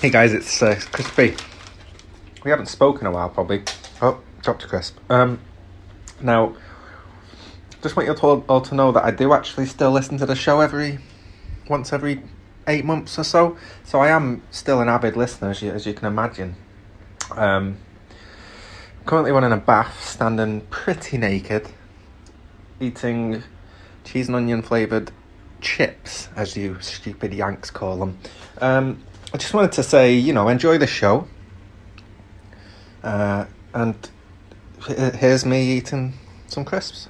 Hey guys, it's uh, Crispy. We haven't spoken a while, probably. Oh, Dr. Crisp. Um, now, just want you all, all to know that I do actually still listen to the show every once every eight months or so. So I am still an avid listener, as you, as you can imagine. Um, currently running a bath, standing pretty naked, eating cheese and onion flavoured chips, as you stupid Yanks call them. Um, I just wanted to say, you know, enjoy the show. Uh, and here's me eating some crisps.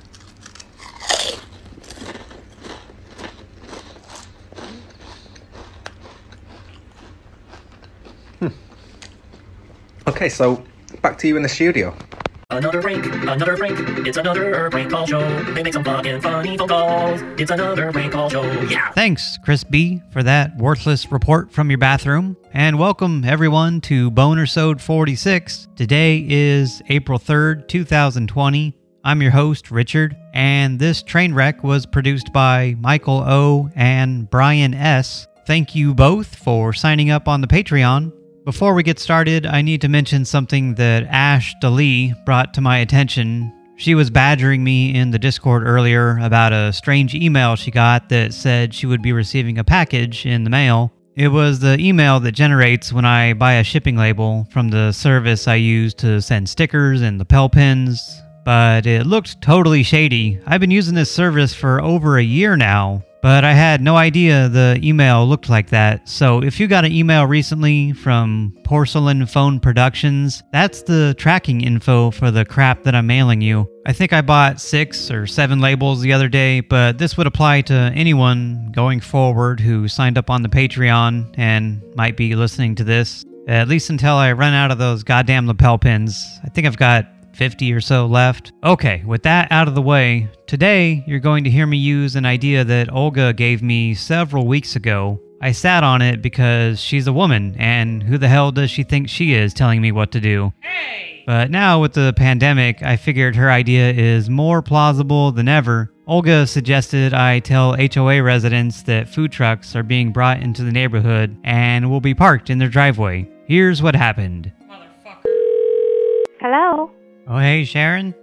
Hmm. Okay, so back to you in the studio. Another prank, another prank, it's another prank call show. They make some fucking funny phone calls. It's another prank call show, yeah. Thanks, Chris B, for that worthless report from your bathroom. And welcome, everyone, to Boner Bonersode 46. Today is April 3rd, 2020. I'm your host, Richard, and this train wreck was produced by Michael O. and Brian S. Thank you both for signing up on the Patreon. Before we get started, I need to mention something that Ash Dalee brought to my attention. She was badgering me in the Discord earlier about a strange email she got that said she would be receiving a package in the mail. It was the email that generates when I buy a shipping label from the service I use to send stickers and lapel pins, but it looked totally shady. I've been using this service for over a year now, but I had no idea the email looked like that. So if you got an email recently from Porcelain Phone Productions, that's the tracking info for the crap that I'm mailing you. I think I bought six or seven labels the other day, but this would apply to anyone going forward who signed up on the Patreon and might be listening to this. At least until I run out of those goddamn lapel pins. I think I've got 50 or so left. Okay, with that out of the way, today you're going to hear me use an idea that Olga gave me several weeks ago. I sat on it because she's a woman, and who the hell does she think she is telling me what to do? Hey! But now with the pandemic, I figured her idea is more plausible than ever. Olga suggested I tell HOA residents that food trucks are being brought into the neighborhood and will be parked in their driveway. Here's what happened. Hello? Oh, hey, Sharon?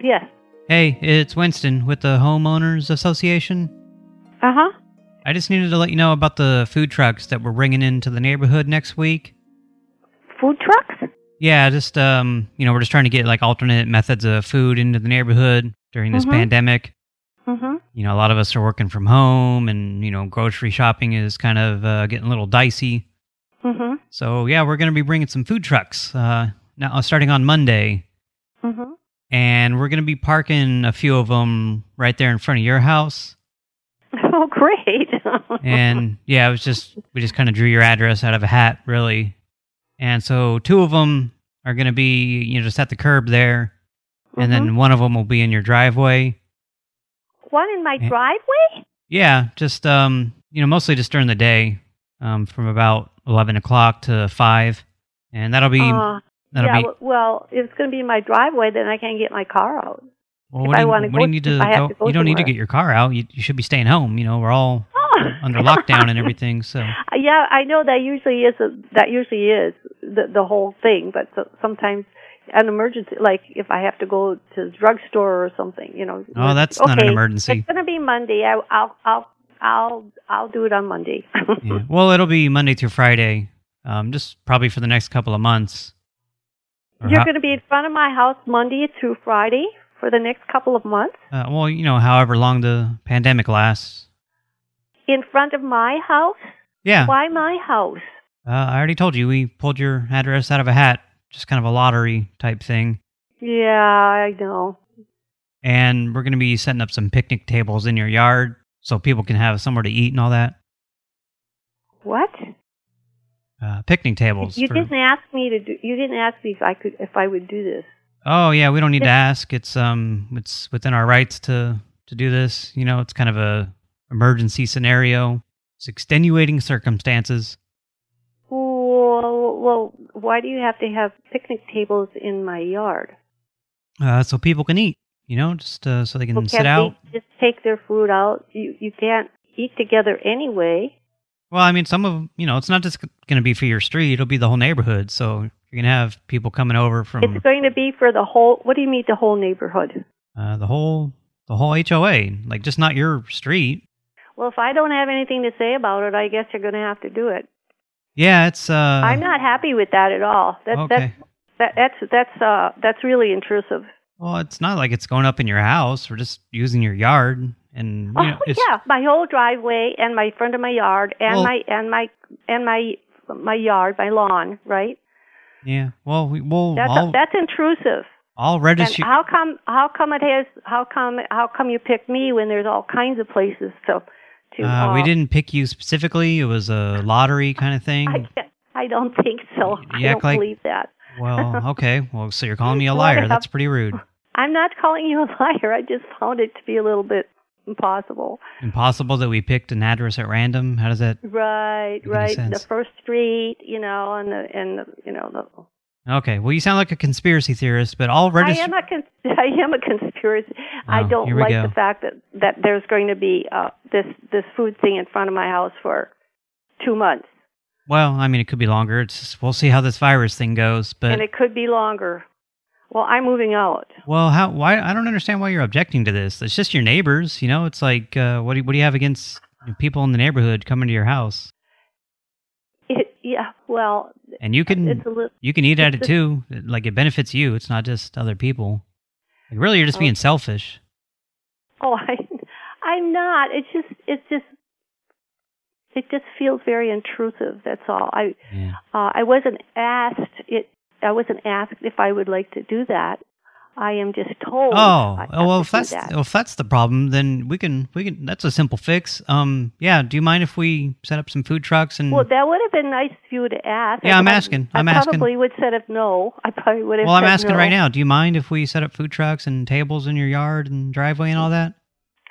Yes. Hey, it's Winston with the Homeowners Association. Uh-huh. I just needed to let you know about the food trucks that we're bringing into the neighborhood next week. Food trucks? Yeah, just, um, you know, we're just trying to get, like, alternate methods of food into the neighborhood during this Mhm. pandemic. Mm-hmm. You know, a lot of us are working from home and, you know, grocery shopping is kind of uh, getting a little dicey. Mm-hmm. So, yeah, we're going to be bringing some food trucks uh, now starting on Monday. Mm-hmm. And we're going to be parking a few of them right there in front of your house. Oh, great. and yeah, it was just we just kind of drew your address out of a hat, really. And so two of them are going to be you know just at the curb there, and then one of them will be in your driveway. One in my Eh. driveway? Yeah, just um you know mostly just during the day, um from about eleven o'clock to five, and that'll be Uh, that'll yeah, be. well, if it's going to be in my driveway, then I can't get my car out. Well, if what do you, what do you need to, go, to go You don't need to get your car out. You, you should be staying home. You know, we're all Oh. under lockdown and everything. So Yeah, I know that usually is a, that usually is the the whole thing, but so, sometimes an emergency, like if I have to go to the drugstore or something, you know. Oh, that's not an emergency. It's gonna be Monday. I, I'll I'll I'll I'll do it on Monday. yeah. Well, it'll be Monday through Friday, um, just probably for the next couple of months. You're how- going to be in front of my house Monday through Friday for the next couple of months. uh, well, you know, however long the pandemic lasts. In front of my house? Yeah. Why my house? Uh, I already told you we pulled your address out of a hat, just kind of a lottery type thing. Yeah, I know. And we're going to be setting up some picnic tables in your yard so people can have somewhere to eat and all that. What? Uh, picnic tables. You for- didn't ask me to do. You didn't ask me if I could if I would do this. Oh yeah, we don't need to ask. It's um, it's within our rights to to do this. You know, it's kind of a emergency scenario. It's extenuating circumstances. Well, well, why do you have to have picnic tables in my yard? Uh, so people can eat. You know, just uh, so they can Well, sit out. just take their food out? You you can't eat together anyway. Well, I mean, some of you know, it's not just going to be for your street; it'll be the whole neighborhood. So you're going to have people coming over from It's going to be for the whole. What do you mean the whole neighborhood? uh, the whole the whole HOA, like just not your street. Well, if I don't have anything to say about it, I guess you're going to have to do it. Yeah, it's. uh I'm not happy with that at all. That's Okay. that's that, that's that's uh that's really intrusive. Well, it's not like it's going up in your house. We're just using your yard, and you know, oh yeah, my whole driveway and my front of my yard and Well- my and my and my my yard, my lawn, right? yeah. Well, we, we'll That's I'll, that's intrusive. I'll And register. how come how come it has how come how come you picked me when there's all kinds of places to to Uh, we uh, didn't pick you specifically. It was a lottery kind of thing. I, I don't think so. I You act don't like- believe that. Well, okay. Well, so you're calling me a liar. That's pretty rude. I'm not calling you a liar. I just found it to be a little bit impossible. Impossible that we picked an address at random. How does that? Right, right. The first street, you know, and the and the, you know the. Okay. Well, you sound like a conspiracy theorist, but I'll I am a con- I am a conspiracy. I Oh, don't like go. the fact that that there's going to be uh this this food thing in front of my house for two months, Well, I mean, it could be longer. It's we'll see how this virus thing goes. But and it could be longer. Well, I'm moving out. well, how? Why? I don't understand why you're objecting to this. It's just your neighbors. You know, it's like uh, what do you, what do you have against people in the neighborhood coming to your house? It, yeah, well, And you can it's a little. you can eat at it too. Like it benefits you. It's not just other people. Like, really, you're just being selfish. Oh, I, I'm not. It's just, it's just, it just feels very intrusive. That's all. I, Yeah. uh, I wasn't asked. It, I wasn't asked if I would like to do that. I am just told. Oh, I well, if that's that. well, if that's the problem, then we can we can. That's a simple fix. Um, yeah. Do you mind if we set up some food trucks and? Well, that would have been nice of you to ask. Yeah, I I'm asking. I I'm asking. probably would said if no. I probably would have. well, I'm asking no. right now. Do you mind if we set up food trucks and tables in your yard and driveway and all that?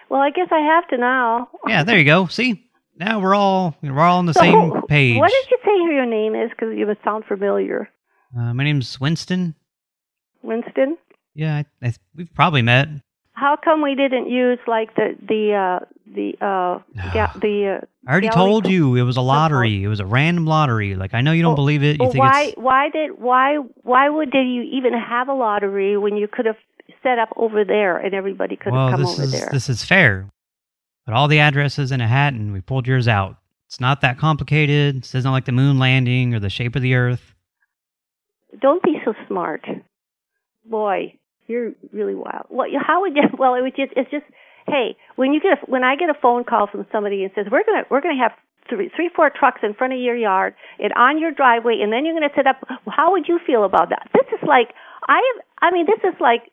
Well, I guess I have to now. Yeah, there you go. See, now we're all we're all on the So, same page. What did you say your name is? Because you sound familiar. Uh, my name's Winston. Winston. Yeah, I, I, we've probably met. How come we didn't use like the the uh the uh the uh I already told you it was a lottery. It was a random lottery. Like I know you don't Well- believe it. You well, think why it's why did why why would did you even have a lottery when you could have set up over there and everybody could well, have come this over is there? this is fair. But all the addresses in a hat, and we pulled yours out. It's not that complicated. This isn't like the moon landing or the shape of the Earth. Don't be so smart, boy. You're really wild. Well, how would you? Well, it would just it's just hey when you get a, when I get a phone call from somebody and says we're gonna we're gonna have three three four trucks in front of your yard and on your driveway and then you're gonna set up. How would you feel about that? This is like I have. I mean, this is like.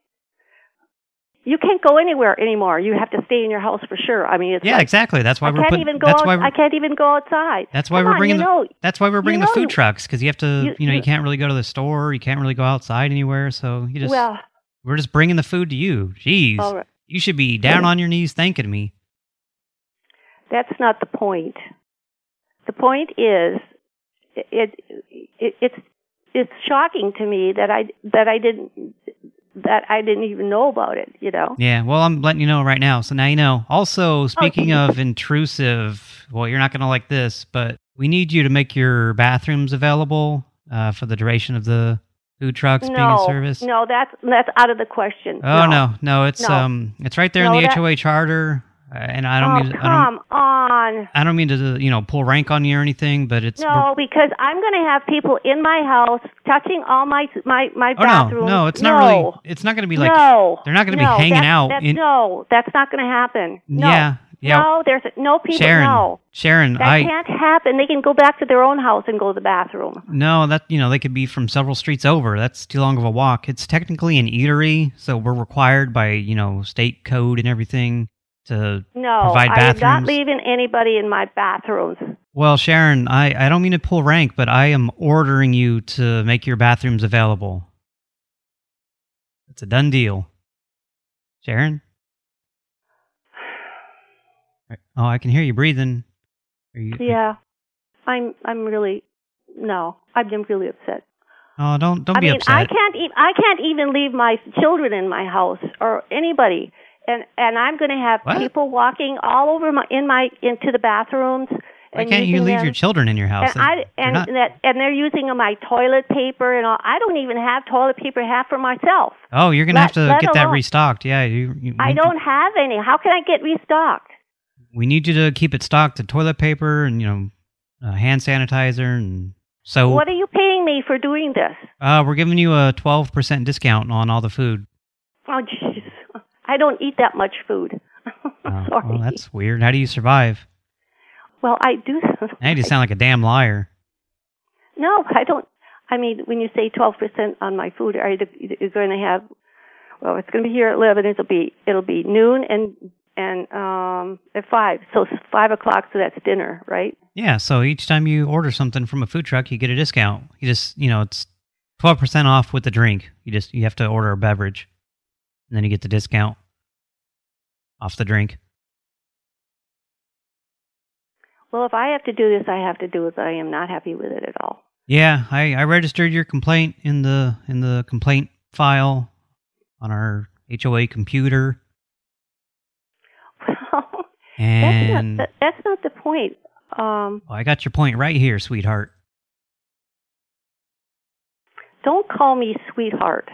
You can't go anywhere anymore. You have to stay in your house for sure. I mean, it's Yeah, like, exactly. That's why I we're can't putting. even go. That's Out, why. I can't even go outside. that's why Come we're on, bringing you the. know, That's why we're bringing know the food trucks because you have to. you- You, know, you you- can't really go to the store. You can't really go outside anywhere. So you just. well, we're just bringing the food to you. Jeez, right. you should be down on your knees thanking me. That's not the point. The point is, it, it it's it's shocking to me that I that I didn't that I didn't even know about it. You know. Yeah, well, I'm letting you know right now, so now you know. Also, speaking of intrusive, well, you're not going to like this, but we need you to make your bathrooms available uh, for the duration of the food trucks being in service. no, that's that's out of the question. Oh no, no, it's No. um, it's right there No, in the HOA charter, Uh, and I don't oh, mean to, I don't, come on. I don't mean to you know pull rank on you or anything, but it's No, because I'm going to have people in my house touching all my my my oh no, no, it's not no. really. It's not going to be like no, they're not gonna be hanging that's- out That's, in- no, that's not going to happen. No. yeah, yeah. No, there's no people. Sharon, No, Sharon, that I can't happen. They can go back to their own house and go to the bathroom. No, that you know they could be from several streets over. That's too long of a walk. It's technically an eatery, so we're required by you know state code and everything to. No, Provide I am not leaving anybody in my bathrooms. Well, Sharon, I I don't mean to pull rank, but I am ordering you to make your bathrooms available. It's a done deal. Sharon. Oh, I can hear you breathing. Are you, Yeah, I'm. I'm really. No, I'm really upset. Oh, don't don't I be mean, upset. I can't. E- I can't even leave my children in my house or anybody. And and I'm going to have What? people walking all over my in my into the bathrooms Why and can't you leave them. your children in your house? And I They're and not- that and they're using my toilet paper and all. I don't even have toilet paper half for myself. oh, you're gonna have to get that restocked. Yeah, you. you I don't have any. How can I get restocked? We need you to keep it stocked to toilet paper and you know, uh, hand sanitizer and so. What are you paying me for doing this? Uh, we're giving you a twelve percent discount on all the food. I don't eat that much food. Oh, Sorry. well, that's weird. How do you survive? Well, I do. Now you sound like a damn liar. No, I don't. I mean, when you say twelve percent on my food, are you you're going to have? Well, it's going to be here at eleven. It'll be it'll be noon and and um at five. So it's five o'clock. So that's dinner, right? Yeah, so each time you order something from a food truck, you get a discount. You just, you know, it's 12% off with the drink. You just, you have to order a beverage, and then you get the discount off the drink. Well, if I have to do this, I have to do it. I am not happy with it at all. Yeah, I, I registered your complaint in the in the complaint file on our HOA computer, Well, that's and not the, that's not the point. Um, well, I got your point right here, sweetheart. don't call me sweetheart.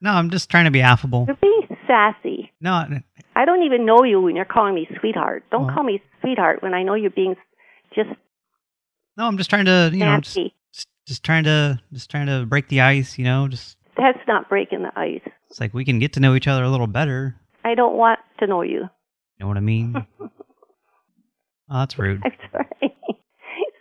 No, I'm just trying to be affable. You're being sassy. No, I don't even know you when you're calling me sweetheart. Don't Well- call me sweetheart when I know you're being just no, I'm just trying to, you know, just, nasty. just trying to just trying to break the ice, you know, just That's not breaking the ice. it's like we can get to know each other a little better. I don't want to know you. You know what I mean? oh, that's rude. I'm sorry.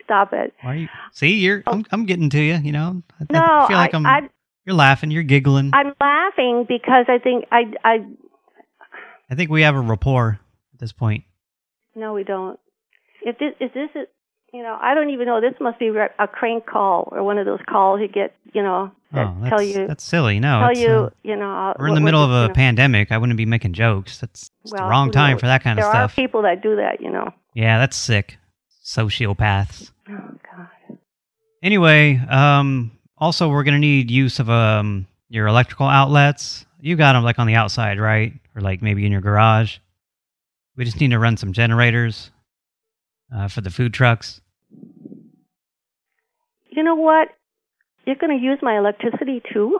Stop it. Why are you? See, you're I'm oh. I'm getting to you. You know, I, No, I feel like I, am I, You're laughing. You're giggling. I'm laughing because I think I, I. I think we have a rapport at this point. No, we don't. If this, if this is, you know, I don't even know. This must be a crank call or one of those calls you get, you know, that oh, tell you, that's silly. No, tell you, uh, you know. uh, we're in the middle of you a know. pandemic. I wouldn't be making jokes. That's Well, the wrong time knows? for that kind there of stuff. There are people that do that, you know. yeah, that's sick. Sociopaths. Oh God. Anyway, um, also we're gonna need use of um your electrical outlets. You got them like on the outside, right? Or like maybe in your garage. We just need to run some generators uh, for the food trucks. You know what? You're going to use my electricity too?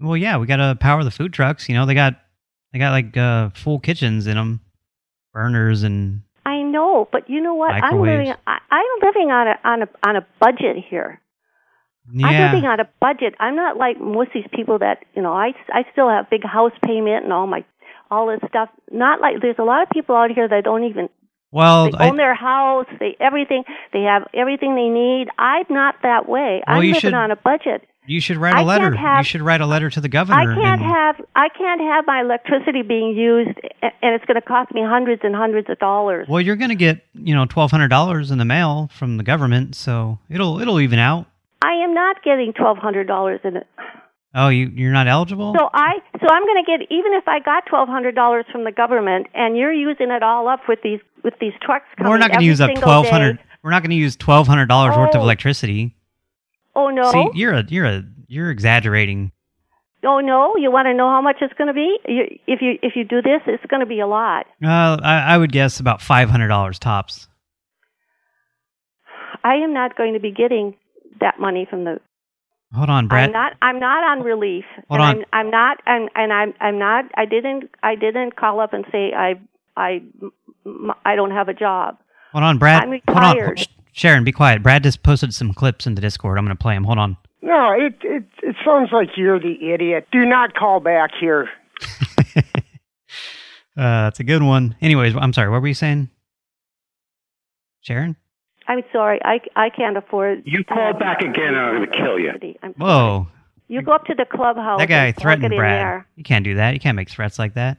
Well, yeah, we got to power the food trucks. You know, they got they got like uh, full kitchens in them, burners and I know, but you know what? I'm living. I, I'm living on a on a on a budget here. I'm yeah. living on a budget. I'm not like most of these people that you know. I I still have big house payment and all my all this stuff. Not like there's a lot of people out here that don't even well, they I, own their house. They everything. They have everything they need. I'm not that way. Well, I'm you living should on a budget. you should write I a letter. you should write a letter to the governor. I can't and- have I can't have my electricity being used, and it's going to cost me hundreds and hundreds of dollars. Well, you're going to get you know twelve hundred dollars in the mail from the government, so it'll it'll even out. I am not getting twelve hundred dollars in it. Oh, you you're not eligible. So I so I'm going to get even if I got twelve hundred dollars from the government, and you're using it all up with these with these trucks coming. we're not going to use up twelve hundred. We're not going to use twelve hundred dollars worth of Oh. electricity. Oh no! See, you're a you're a you're exaggerating. oh no! You want to know how much it's going to be? You, if you if you do this, it's going to be a lot. Uh, I, I would guess about five hundred dollars tops. I am not going to be getting that money from the Hold on, Brett. I'm not. I'm not on relief. Hold and on. I'm, I'm not. And and I'm. I'm not. I didn't. I didn't call up and say I. I. m- I don't have a job. Hold on, Brad. I'm Hold on, retired. Sharon. Be quiet. Brad just posted some clips in the Discord. I'm going to play them. Hold on. No, it, it it sounds like you're the idiot. Do not call back here. uh, that's a good one. Anyways, I'm sorry. What were you saying, Sharon? I'm sorry. I. I can't afford. You call have back again, and I'm going to kill you. I'm sorry. Whoa, You go up to the clubhouse. that guy threatened Brad. There. You can't do that. You can't make threats like that.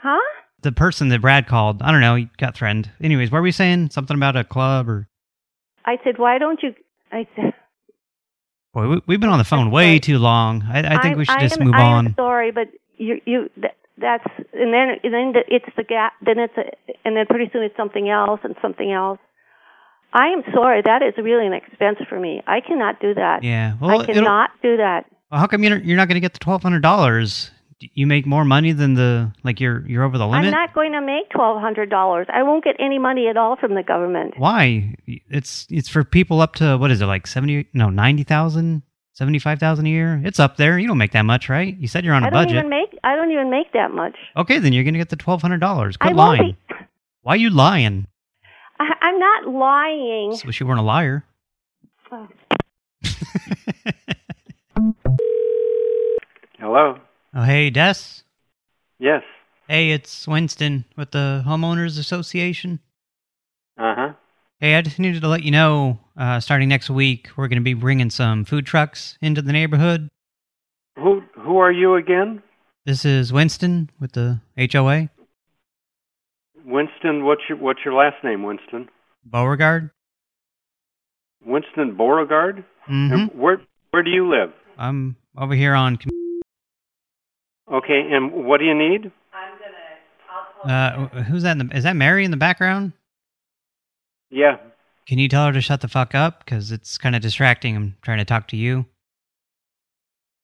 Huh? The person that Brad called, I don't know, he got threatened. Anyways, what were we saying? Something about a club or? I said, why don't you? I said, Boy, we, we've been on the phone way right. too long. I, I think I'm- we should just am, move I on. am sorry, but you you that, that's and then and then the, it's the gap. Then it's a and then pretty soon it's something else and something else. I am sorry. That is really an expense for me. I cannot do that. Yeah. Well, I cannot do that. Well, how come you're you're not going to get the twelve hundred dollars? you make more money than the like you're you're over the limit. I'm not going to make twelve hundred dollars. I won't get any money at all from the government. Why? It's it's for people up to what is it like seventy? No, ninety thousand, seventy five thousand a year. It's up there. You don't make that much, right? You said you're on a I don't budget. even make. I don't even make that much. Okay, then you're gonna get the twelve hundred dollars. Quit won't lying. be. Why you lying? I, I'm not lying. Just wish you weren't a liar. Oh. Hello. Oh, hey, Des. Yes. Hey, it's Winston with the Homeowners Association. Uh huh. Hey, I just needed to let you know, uh, starting next week, we're going to be bringing some food trucks into the neighborhood. Who who are you again? This is Winston with the HOA, Winston. What's your what's your last name? Winston. Beauregard. Winston Beauregard. Mm-hmm. Where where do you live? I'm over here on... Okay. And what do you need? I'm going to Uh, who's that? In the, is that Mary in the background? Yeah. Can you tell her to shut the fuck up? Because it's kind of distracting. I'm trying to talk to you.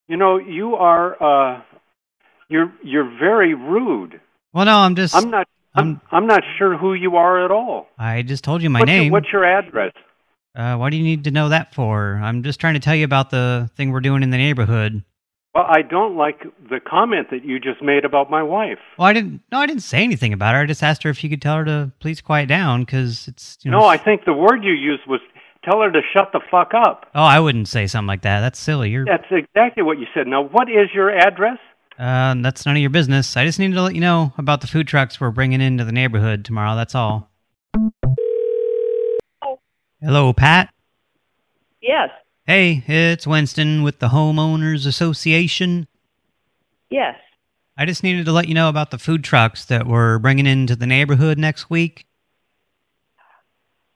You know you are uh you're you're very rude. Well, no, I'm just... I'm not. I'm I'm not sure who you are at all. I just told you my what's name. Your, what's your address? Uh, why do you need to know that for? I'm just trying to tell you about the thing we're doing in the neighborhood. Well, I don't like the comment that you just made about my wife. Well, I didn't. No, I didn't say anything about her. I just asked her if you could tell her to please quiet down because it's. You know, No, I think the word you used was tell her to shut the fuck up. Oh, I wouldn't say something like that. That's silly. You're. That's exactly what you said. Now, what is your address? Uh, that's none of your business. I just needed to let you know about the food trucks we're bringing into the neighborhood tomorrow. That's all. Hello, Pat. Yes, Hey, it's Winston with the Homeowners Association. yes. I just needed to let you know about the food trucks that we're bringing into the neighborhood next week.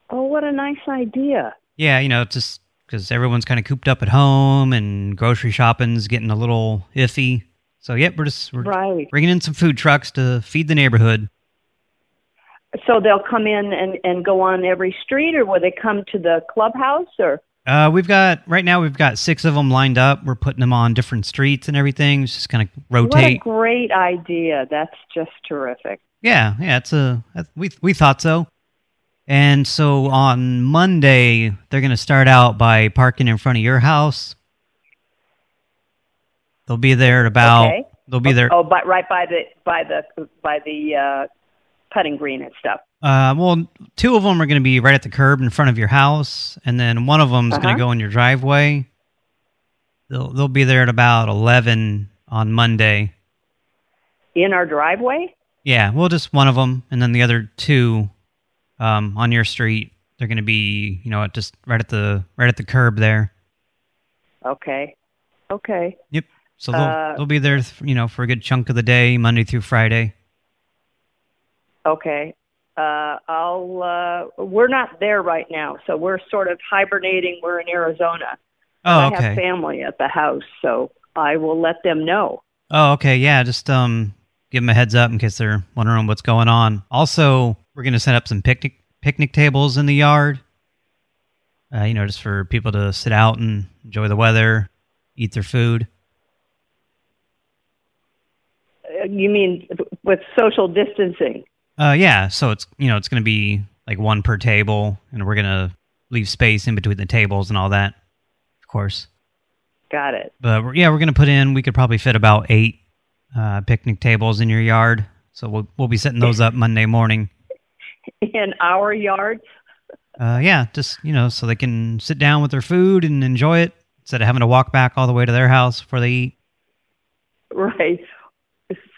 Oh, what a nice idea. Yeah, you know, just because everyone's kind of cooped up at home and grocery shopping's getting a little iffy. So, yep, we're just we're Right. bringing in some food trucks to feed the neighborhood. So they'll come in and, and go on every street, or will they come to the clubhouse, or? Uh, we've got right now we've got six of them lined up. We're putting them on different streets and everything. It's just kind of What a rotate. great idea. That's just terrific. Yeah, yeah, it's a we we thought so. And so on Monday they're going to start out by parking in front of your house. They'll be there at about Okay. they'll be there Oh, but right by the by the by the uh, putting green and stuff. Uh, well, two of them are going to be right at the curb in front of your house, and then one of them is going Uh-huh. to go in your driveway. They'll they'll be there at about eleven on Monday. In our driveway? Yeah, well, just one of them, and then the other two um, on your street. They're going to be, you know, just right at the right at the curb there. Okay. Okay. Yep. So they'll Uh, they'll be there, you know, for a good chunk of the day, Monday through Friday. Okay. Uh, I'll. Uh, we're not there right now, so we're sort of hibernating. We're in Arizona. Oh, I have family at the house, so I will let them know. Oh, okay. Yeah, just um, give them a heads up in case they're wondering what's going on. Also, we're going to set up some picnic picnic tables in the yard. Uh, you know, just for people to sit out and enjoy the weather, eat their food. Uh, You mean with social distancing? Uh, yeah. So it's you know it's going to be like one per table, and we're going to leave space in between the tables and all that, of course. Got it. But we're, yeah, we're going to put in. We could probably fit about eight uh, picnic tables in your yard, so we'll we'll be setting those up Monday morning. In our yard? Uh, yeah, just you know, so they can sit down with their food and enjoy it instead of having to walk back all the way to their house before they eat. Right.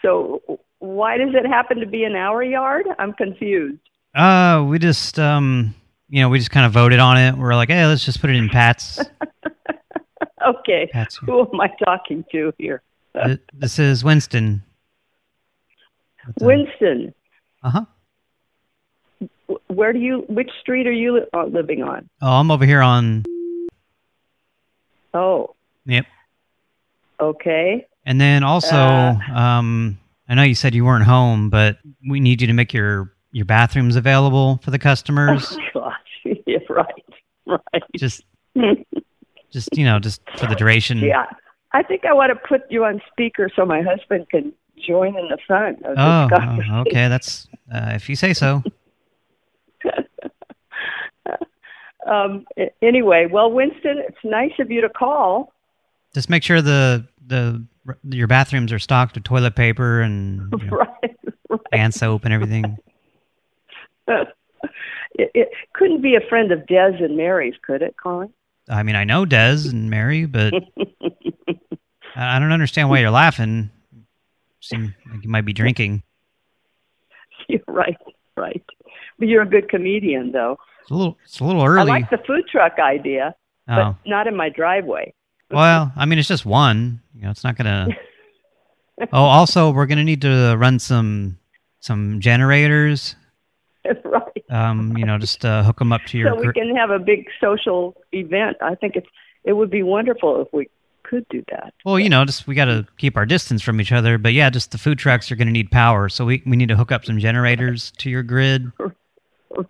So why does it happen to be in our yard? I'm confused. Uh, we just um, you know, we just kind of voted on it. We're like, hey, let's just put it in Pat's. Okay. Pat's. Who am I talking to here? This is Winston. Winston. Uh huh. Where do you? Which street are you uh, living on? Oh, I'm over here on. Oh, Yep. okay. And then also, Uh. um, I know you said you weren't home, but we need you to make your your bathrooms available for the customers. Oh gosh, yeah, right, right. just, just you know, just for the duration. Yeah, I think I want to put you on speaker so my husband can join in the fun Oh, oh, okay. That's uh, if you say so. um, anyway, well, Winston, it's nice of you to call. Just make sure the the your bathrooms are stocked with toilet paper and you know, right, right. hand soap and everything. it, it couldn't be a friend of Dez and Mary's, could it, Colin? I mean, I know Dez and Mary, but I I don't understand why you're laughing. Seem like you might be drinking. You're right, right. But you're a good comedian, though. It's a little, it's a little early. I like the food truck idea, oh, but not in my driveway. Well, I mean, it's just one. You know, it's not gonna. oh, also, we're gonna need to run some some generators. right. Um, you know, just uh, hook them up to your. So we can have a big social event. I think it's it would be wonderful if we could do that. Well, you know, just we got to keep our distance from each other. But yeah, just the food trucks are going to need power, so we we need to hook up some generators to your grid.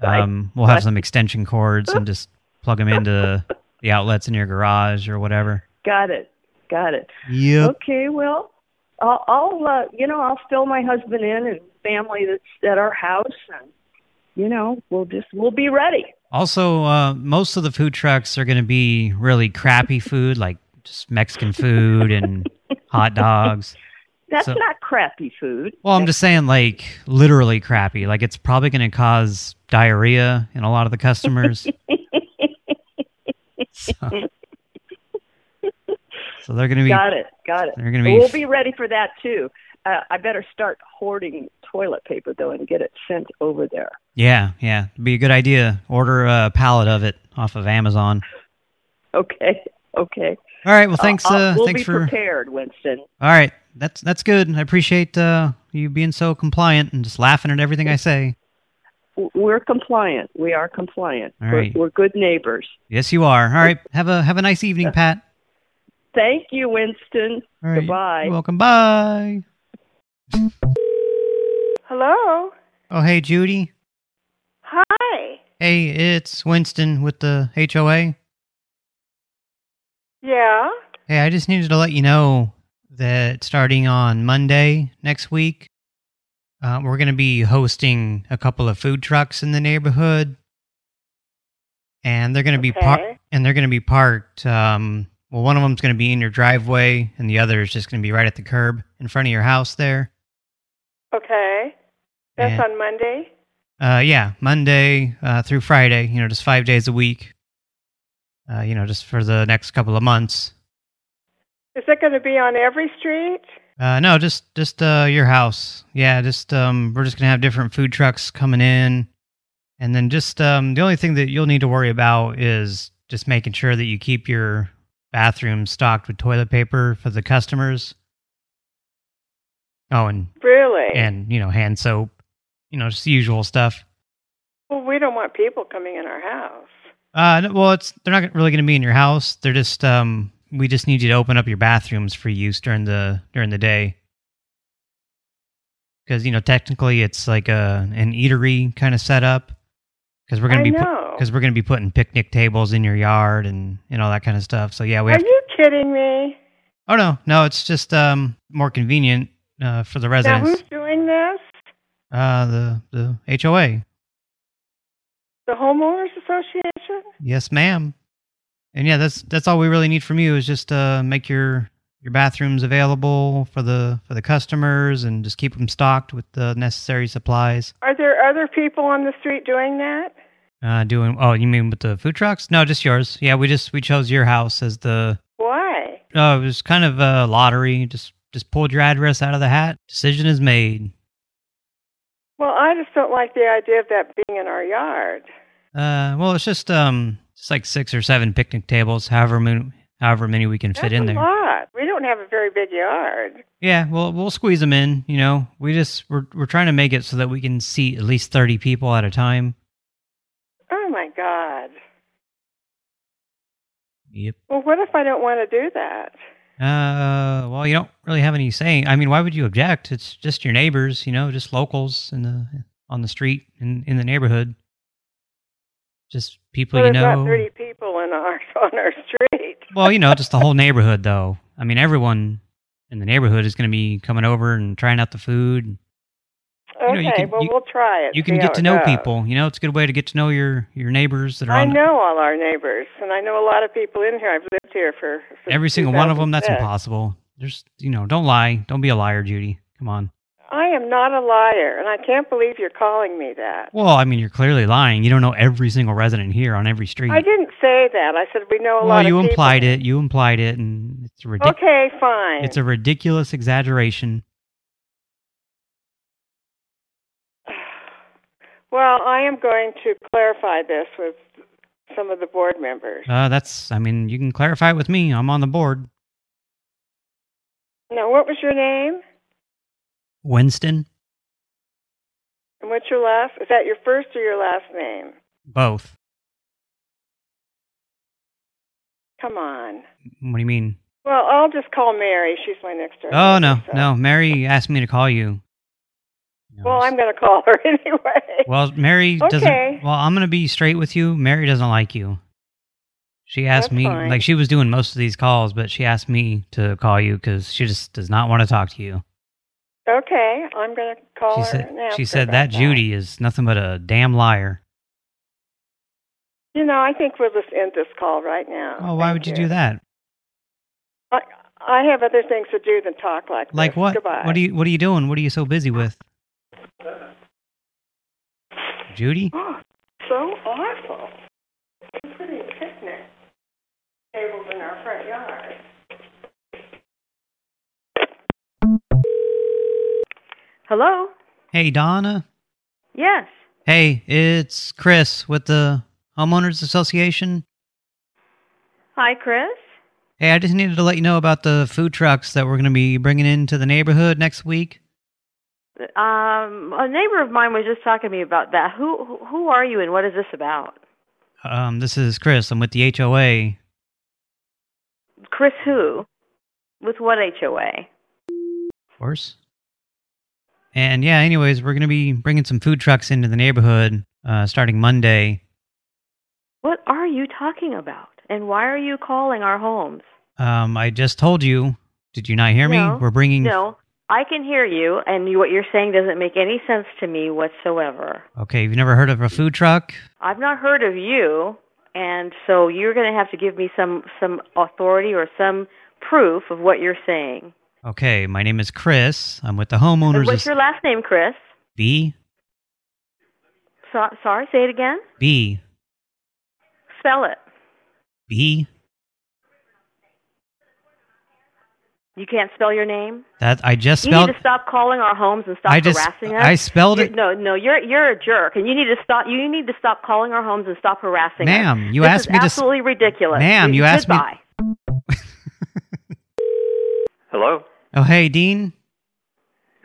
Right. Um, we'll have Right. some extension cords and just plug them into the outlets in your garage or whatever. Got it. Got it. Yep. Okay, well, I'll, I'll uh, you know, I'll fill my husband in and family that's at our house, and you know, we'll just we'll be ready. Also, uh, most of the food trucks are going to be really crappy food, like just Mexican food and hot dogs. That's So- not crappy food. Well, I'm just saying, like, literally crappy. Like, it's probably going to cause diarrhea in a lot of the customers. so, so they're going to be Got it. Got it. They're gonna be- We'll be ready for that too. Uh, I better start hoarding toilet paper though and get it sent over there. Yeah, yeah. It'd be a good idea. Order a pallet of it off of Amazon. Okay. Okay. All right. Well, thanks. I'll- Uh, we'll thanks be for. prepared, Winston. All right. That's that's good. I appreciate uh, you being so compliant and just laughing at everything I say. We're compliant. We are compliant. All we're, we're good neighbors. Yes, you are. All right. Have a have a nice evening, Pat. Thank you, Winston. All right. Goodbye. You're welcome. Bye. Hello. Oh, hey, Judy. Hi. Hey, it's Winston with the HOA. Yeah. Hey, I just needed to let you know that starting on Monday next week, uh, we're going to be hosting a couple of food trucks in the neighborhood, and they're going to be Okay. par- and they're going to be parked. Um, well, one of them's going to be in your driveway, and the other is just going to be right at the curb in front of your house there. Okay. That's And- on Monday. Uh, yeah, Monday uh, through Friday. You know, just five days a week. Uh, you know, just for the next couple of months. Is it going to be on every street? Uh, no, just just uh, your house. Yeah, just um, we're just gonna have different food trucks coming in, and then just um, the only thing that you'll need to worry about is just making sure that you keep your bathroom stocked with toilet paper for the customers. Oh, and Really? and you know hand soap, you know just the usual stuff. well, we don't want people coming in our house. Uh, no- well, it's they're not really going to be in your house. They're just um, we just need you to open up your bathrooms for use during the during the day. Because you know, technically, it's like a an eatery kind of setup. Because we're gonna I be because we're gonna be putting picnic tables in your yard and and all that kind of stuff. So yeah, we Are you kidding me? oh no, no, it's just um more convenient uh, for the Now, residents. who's doing this? Uh, the the HOA. The homeowners association? Yes, ma'am. And yeah, that's that's all we really need from you is just uh, make your your bathrooms available for the for the customers and just keep them stocked with the necessary supplies. Are there other people on the street doing that? Uh, doing oh, you mean with the food trucks? No, just yours. Yeah, we just we chose your house as the. Why? Oh, it was kind of a lottery. Just just pulled your address out of the hat. Decision is made. Well, I just don't like the idea of that being in our yard. Uh, well, it's just um, it's like six or seven picnic tables, however many however many we can fit That's in a there. lot. We don't have a very big yard. Yeah, well, we'll squeeze them in. You know, we just we're we're trying to make it so that we can seat at least thirty people at a time. Oh my God. Yep. Well, what if I don't want to do that? Uh, well, you don't really have any saying. I mean, why would you object? It's just your neighbors, you know, just locals in the on the street in in the neighborhood. Just people well, you know. not 30 people in our on our street. Well, you know, just the whole neighborhood, though. I mean, everyone in the neighborhood is going to be coming over and trying out the food. Okay, know, you can- well, you- we'll try it. You can get to know goes. people. You know, it's a good way to get to know your your neighbors that are I know all our neighbors, and I know a lot of people in here. I've lived here for every single one of them. That's impossible. There's, you know, don't lie. Don't be a liar, Judy. Come on. I am not a liar, and I can't believe you're calling me that. Well, I mean, you're clearly lying. You don't know every single resident here on every street. I didn't say that. I said we know a well, lot you implied people. it. You implied it, and it's ridiculous. Okay, fine. It's a ridiculous exaggeration. Well, I am going to clarify this with some of the board members. Uh, that's. I mean, you can clarify it with me. I'm on the board. Now, what was your name? Winston, And what's your last? Is that your first or your last name? both. Come on. What do you mean? Well, I'll just call Mary. She's my next door. Oh no, so- no. Mary asked me to call you. You Well, I'm going to call her anyway. Well, Mary Okay. doesn't. Well, I'm gonna be straight with you. Mary doesn't like you. She asked That's me, fine. like she was doing most of these calls, but she asked me to call you because she just does not want to talk to you. Okay, I'm going to call She her said, now. she said that Judy is nothing but a damn liar. You know, I think we'll just end this call right now. Oh, why Thank would you do that? I, I have other things to do than talk like this. Like what? Goodbye. What are you What are you doing? What are you so busy with? Judy? Oh, so awful. We're putting picnic tables in our front yard. Hello? Hey, Donna. Yes. Hey, it's Chris with the Homeowners Association. Hi, Chris. Hey, I just needed to let you know about the food trucks that we're going to be bringing into the neighborhood next week. Um, a neighbor of mine was just talking to me about that. Who who- are you and what is this about? Um, this is Chris. I'm with the HOA. Chris who? With what HOA? Of course. And yeah, anyways, we're going to be bringing some food trucks into the neighborhood uh, starting Monday. What are you talking about? And why are you calling our homes? Um, I just told you. Did you not hear No. me? We're bringing... No, I can hear you, and you, what you're saying doesn't make any sense to me whatsoever. Okay, you've never heard of a food truck? I've not heard of you, and so you're going to have to give me some some authority or some proof of what you're saying. Okay, my name is Chris. I'm with the homeowners... What's your last name, Chris? B? So, sorry, say it again. B? Spell it. B? You can't spell your name. That I just You need to stop calling our homes and stop I just- harassing us. I spelled You're- it- No, no, you're you're a jerk, and you need to stop. You need to stop calling our homes and stop harassing us. Ma'am, you This asked is me to s- absolutely ridiculous. Ma'am, you asked me- Goodbye. Hello? Oh, hey, Dean.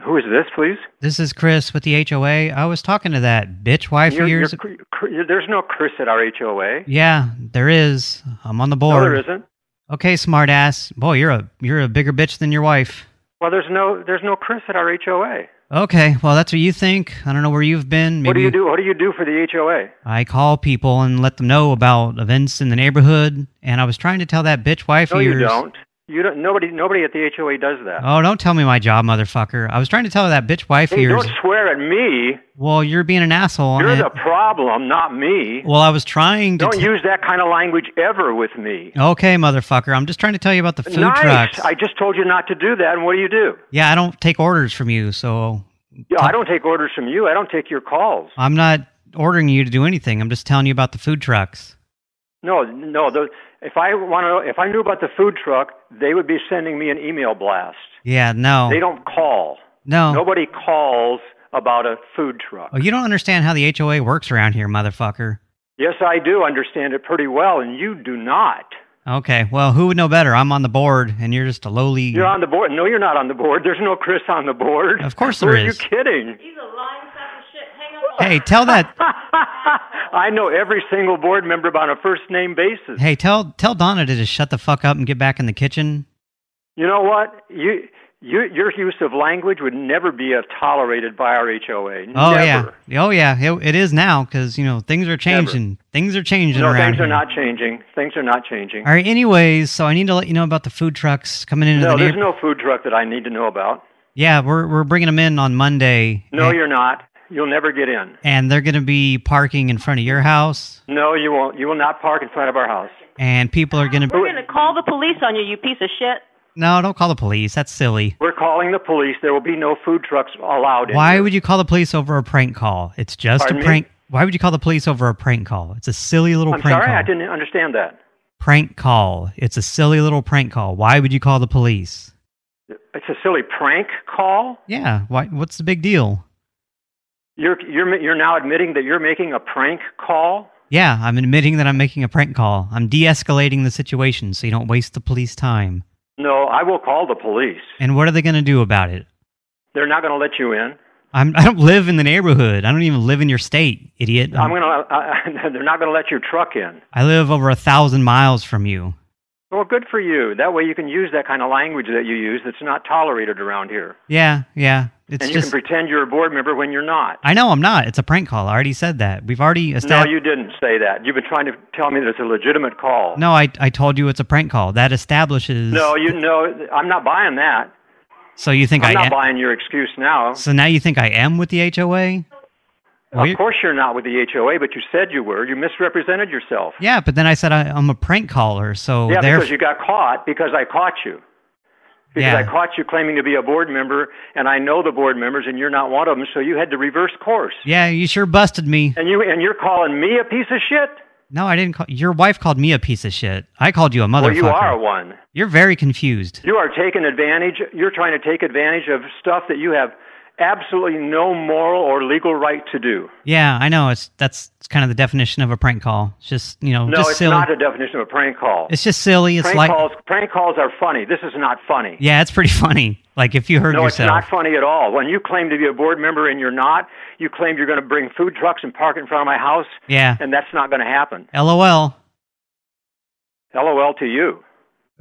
Who is this, please? This is Chris with the HOA. I was talking to that bitch wife You're- years you're cr- cr- there's no Chris at our HOA. Yeah, there is. I'm on the No, board. there isn't. Okay, smartass. Boy, you're a you're a bigger bitch than your wife. Well, there's no there's no Chris at our HOA. Okay, well that's what you think. I don't know where you've been. Maybe What do you do? What do you do for the HOA? I call people and let them know about events in the neighborhood, and I was trying to tell that bitch wife No, you don't. You don't. Nobody nobody at the HOA does that. Oh, don't tell me my job, motherfucker. I was trying to tell that bitch wife Hey, yours. don't swear at me. Well, you're being an asshole. You're the problem, not me. well, I was trying to. Don't use that kind of language ever with me. Okay, motherfucker. I'm just trying to tell you about the food nice. trucks. I just told you not to do that, and what do you do? Yeah, I don't take orders from you, so Yeah, I don't take orders from you. I don't take your calls. I'm not ordering you to do anything. I'm just telling you about the food trucks. No, no. The, if I want to, if I knew about the food truck, they would be sending me an email blast. Yeah, no. They don't call. No. Nobody calls about a food truck. Oh, you don't understand how the HOA works around here, motherfucker. Yes, I do understand it pretty well, and you do not. Okay, well, who would know better? I'm on the board, and you're just a lowly... You're on the board. No, you're not on the board. There's no Chris on the board. Of course Who there are you kidding? Hey, tell that... I know every single board member on a first name basis. hey, tell tell Donna to just shut the fuck up and get back in the kitchen. You know what? You your your use of language would never be uh, tolerated by our HOA. Oh never. yeah, oh yeah, it, it is now because you know things are changing. Things are changing No, things are not changing. Things are not changing. All right. Anyways, so I need to let you know about the food trucks coming into No, the there's no food truck that I need to know about. Yeah, we're we're bringing them in on Monday. No, you're not. You'll never get in. and they're going to be parking in front of your house, No, you won't. You will not park in front of our house. and people are going to. We're going to call the police on you, you piece of shit. No, don't call the police. That's silly. We're calling the police. There will be no food trucks allowed in Why here. would you call the police over a prank call? It's just Pardon a me? prank. Why would you call the police over a prank call? It's a silly little I'm prank sorry, call. I didn't understand that. Prank call. It's a silly little prank call. Why would you call the police? It's a silly prank call. Yeah. Why? What's the big deal? You're you're you're now admitting that you're making a prank call. Yeah, I'm admitting that I'm making a prank call. I'm de-escalating the situation so you don't waste the police time. No, I will call the police. And what are they going to do about it? They're not going to let you in. I'm, I don't live in the neighborhood. I don't even live in your state, idiot. I'm going to. Uh, they're not going to let your truck in. I live over a thousand miles from you. Well, good for you. That way you can use that kind of language that you use that's not tolerated around here. Yeah, yeah. It's and you just. can pretend you're a board member when you're not. I know I'm not. It's a prank call. I already said that. We've already established... No, you didn't say that. You've been trying to tell me that it's a legitimate call. No, I I told you it's a prank call. That establishes. No, you know, I'm not buying that. So you think I'm I not am? buying your excuse now. So now you think I am with the HOA? Well, of you're- course you're not with the HOA, but you said you were. You misrepresented yourself. Yeah, but then I said I, I'm a prank caller, so yeah, because you got caught because I caught you. Because Yeah. I caught you claiming to be a board member, and I know the board members, and you're not one of them, so you had to reverse course. Yeah, you sure busted me. And you and you're calling me a piece of shit. No, I didn't call. Your wife called me a piece of shit. I called you a motherfucker. Well, you are one. You're very confused. You are taking advantage. You're trying to take advantage of stuff that you have absolutely no moral or legal right to do. Yeah, I know. It's that's it's kind of the definition of a prank call. It's just you know, No, just it's silly. not a definition of a prank call. it's just silly. It's prank like calls. Prank calls are funny. This is not funny. yeah, it's pretty funny. Like if you heard no, it's not funny at all. When you claim to be a board member and you're not, you claim you're going to bring food trucks and park in front of my house, Yeah. and that's not going to happen. LOL. LOL to you.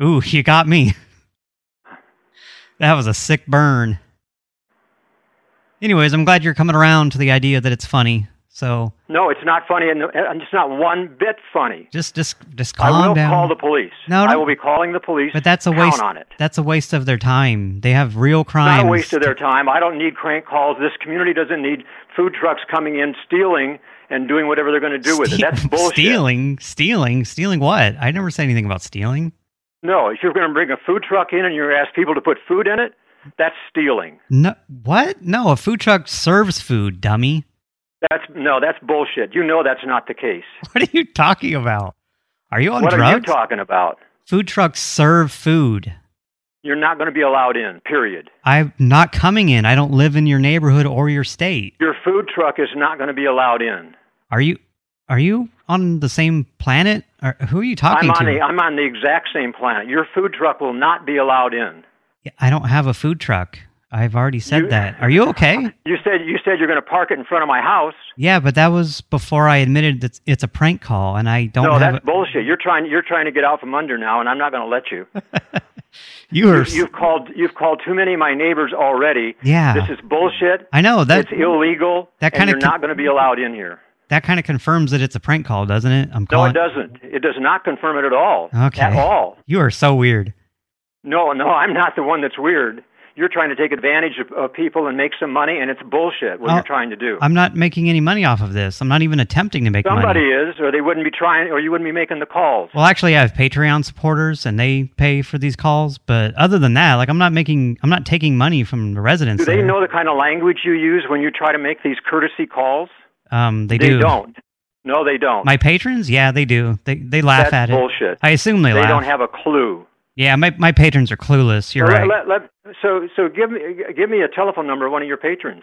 Ooh, you got me. that was a sick burn. Anyways, I'm glad you're coming around to the idea that it's funny. So No, it's not funny, and it's not one bit funny. just just just calm down. I will down. call the police. No, no, I will be calling the police. But that's a waste. on it. That's a waste of their time. They have real crimes. Not a waste of their time. I don't need crank calls. This community doesn't need food trucks coming in, stealing, and doing whatever they're going to do with it. That's bullshit. Stealing, stealing, stealing. What? I never said anything about stealing. No, if you're going to bring a food truck in and you're going to ask people to put food in it, that's stealing. No, what? No, a food truck serves food, dummy. That's no, that's bullshit. You know that's not the case. What are you talking about? Are you on what drugs? What are you talking about? Food trucks serve food. You're not going to be allowed in. Period. I'm not coming in. I don't live in your neighborhood or your state. Your food truck is not going to be allowed in. Are you? Are you on the same planet? Or who are you talking I'm on to? the I'm on the exact same planet. Your food truck will not be allowed in. I don't have a food truck. I've already said You- that. Are you okay? You said you said you're going to park it in front of my house. Yeah, but that was before I admitted that it's a prank call, and I don't no, have. that's bullshit. You're trying you're trying to get out from under now, and I'm not going to let you. you are. You've, you've called you've called too many of my neighbors already. Yeah. This is bullshit. I know that. it's illegal. that and kinda you're not going to be allowed in here. That kind of confirms that it's a prank call, doesn't it? I'm No, it doesn't. It does not confirm it at all. Okay. At all. You are so weird. No, no, I'm not the one that's weird. You're trying to take advantage of, of people and make some money, and it's bullshit what Oh, you're trying to do. I'm not making any money off of this. I'm not even attempting to make Somebody money. Somebody is, or they wouldn't be trying, or you wouldn't be making the calls. Well, actually, I have Patreon supporters, and they pay for these calls. But other than that, like, I'm not making, I'm not taking money from the residents. Do they there. know the kind of language you use when you try to make these courtesy calls? Um, they, They do. don't. No, they don't. My patrons, yeah, they do. They they laugh That's at it. bullshit. I assume they, They laugh. They don't have a clue. Yeah, my my patrons are clueless. You're Well, right. let- let- so, so give me give me a telephone number of one of your patrons.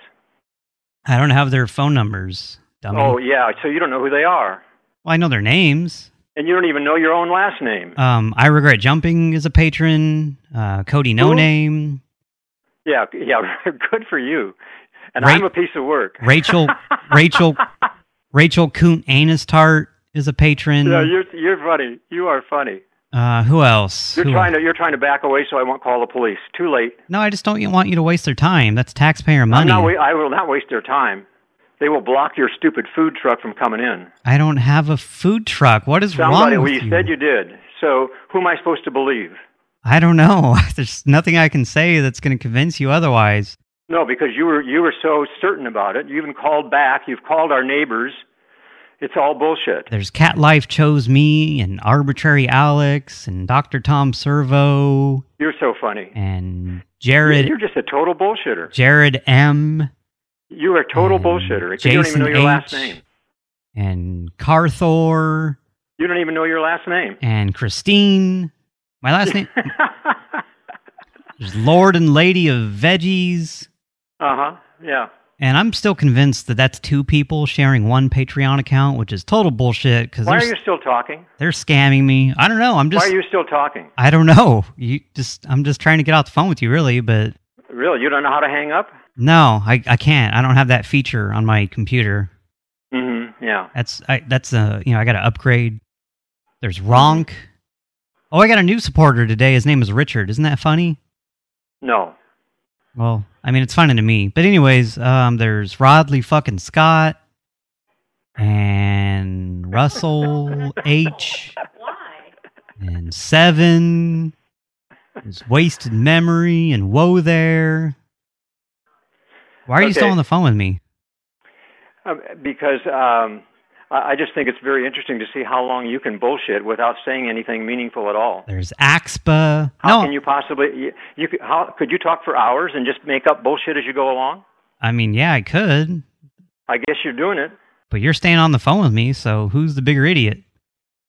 I don't have their phone numbers, dummy. Oh, yeah. So you don't know who they are, Well, I know their names. and you don't even know your own last name. Um, I regret jumping as a patron. Uh, Cody No Who? Name. Yeah, yeah. Good for you. And Ra- I'm a piece of work. Rachel Rachel Rachel Coont Anus Tart is a patron. Yeah, you're you're funny. You are funny. Uh, who else? You're Who trying to you're trying to back away, so I won't call the police. Too late. No, I just don't want you to waste their time. That's taxpayer money. wa- I will not waste their time. They will block your stupid food truck from coming in. I don't have a food truck. What is Somebody, wrong well, with you you? said you did. So who am I supposed to believe? I don't know. There's nothing I can say that's going to convince you otherwise. No, because you were you were so certain about it. You even called back. You've called our neighbors. It's all bullshit. There's Cat Life Chose Me and Arbitrary Alex and Dr. Tom Servo You're so funny. and Jared You're just a total bullshitter. Jared M You are a total bullshitter. You don't Jason even know your last name. and Carthor You don't even know your last name. and Christine. My last name There's Lord and Lady of Veggies. Uh huh. Yeah. And I'm still convinced that that's two people sharing one Patreon account, which is total bullshit because Why they're, you still talking? they're scamming me. I don't know. I'm just Why are you still talking? I don't know. You just I'm just trying to get off the phone with you really, but Really? You don't know how to hang up? no, I I can't. I don't have that feature on my computer. Mm-hmm. Yeah. That's I that's uh you know, I got to upgrade. There's Ronk. Oh, I got a new supporter today. His name is Richard. Isn't that funny? No. Well, I mean, it's funny to me. But anyways, um, there's Rodley fucking Scott and Russell H. And Seven. There's Wasted Memory and Whoa There. Why are you still on the phone with me? Um, because um, I, I just think it's very interesting to see how long you can bullshit without saying anything meaningful at all. There's Axpa. How no, can you possibly? You, you could, how could you talk for hours and just make up bullshit as you go along? I mean, yeah, I could, I guess you're doing it. but you're staying on the phone with me, so who's the bigger idiot?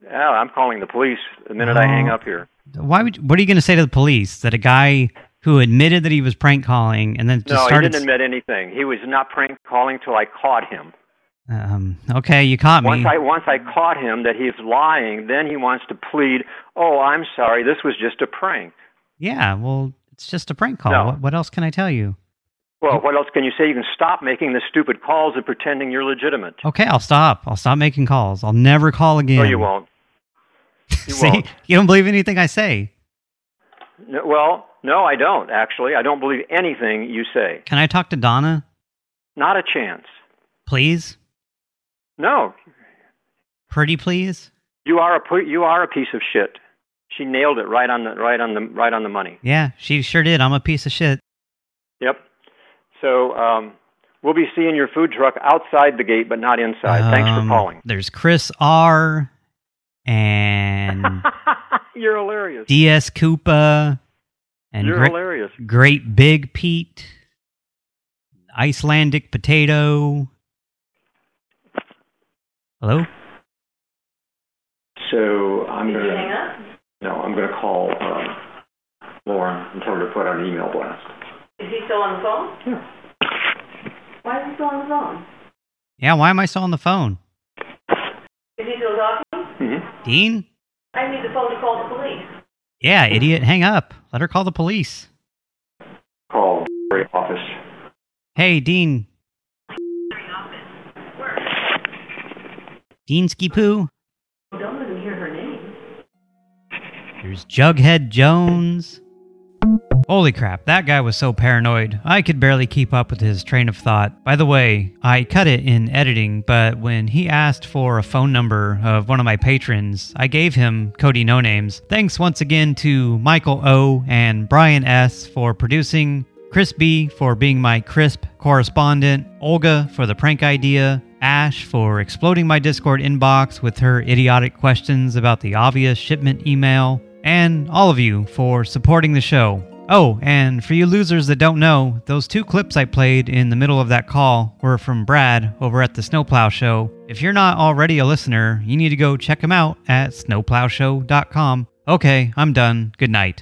Yeah, I'm calling the police the minute I hang Oh. up here. Why would? What are you going to say to the police that a guy who admitted that he was prank calling and then just No, he didn't admit anything. He was not prank calling till I caught him. Um, okay, you caught me. Once I once I caught him that he's lying, then he wants to plead. Oh, I'm sorry. This was just a prank. yeah, well, it's just a prank call. No. What, what else can I tell you? Well, what else can you say? You can stop making the stupid calls and pretending you're legitimate. Okay, I'll stop. I'll stop making calls. I'll never call again. No, you won't. You See, won't. you don't believe anything I say. No, well, no, I don't actually. I don't believe anything you say. Can I talk to Donna, Not a chance. please? No, Pretty please? you are a you are a piece of shit. She nailed it right on the right on the right on the money. Yeah, she sure did. I'm a piece of shit. Yep. So um, we'll be seeing your food truck outside the gate, but not inside. Thanks for Um, calling. There's Chris R. and You're hilarious. DS Koopa and You're hilarious. Great Big Pete, Icelandic Potato. Hello? So I'm gonna hang up? no, I'm gonna call um, Lauren and tell her to put out an email blast. Is he still on the phone? Yeah. Why is he still on the phone? Yeah, why am I still on the phone? Is he still talking? Mm-hmm. Dean? I need the phone to call the police. Yeah, idiot, hang up. Let her call the police. Call the office. Hey, Dean. Dean Ski Poo? Don't let him hear her name. There's Jughead Jones. Holy crap, that guy was so paranoid. I could barely keep up with his train of thought. By the way, I cut it in editing, but when he asked for a phone number of one of my patrons, I gave him Cody No Names. Thanks once again to Michael O and Brian S for producing, Chris B for being my crisp correspondent, Olga for the prank idea, Ash for exploding my Discord inbox with her idiotic questions about the obvious shipment email, and all of you for supporting the show. Oh, and for you losers that don't know, those two clips I played in the middle of that call were from Brad over at the Snowplow Show. If you're not already a listener, you need to go check him out at snowplowshow.com. Okay, I'm done. Good night.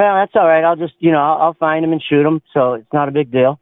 Well, that's all right. I'll just, you know, I'll, I'll find him and shoot him, so it's not a big deal.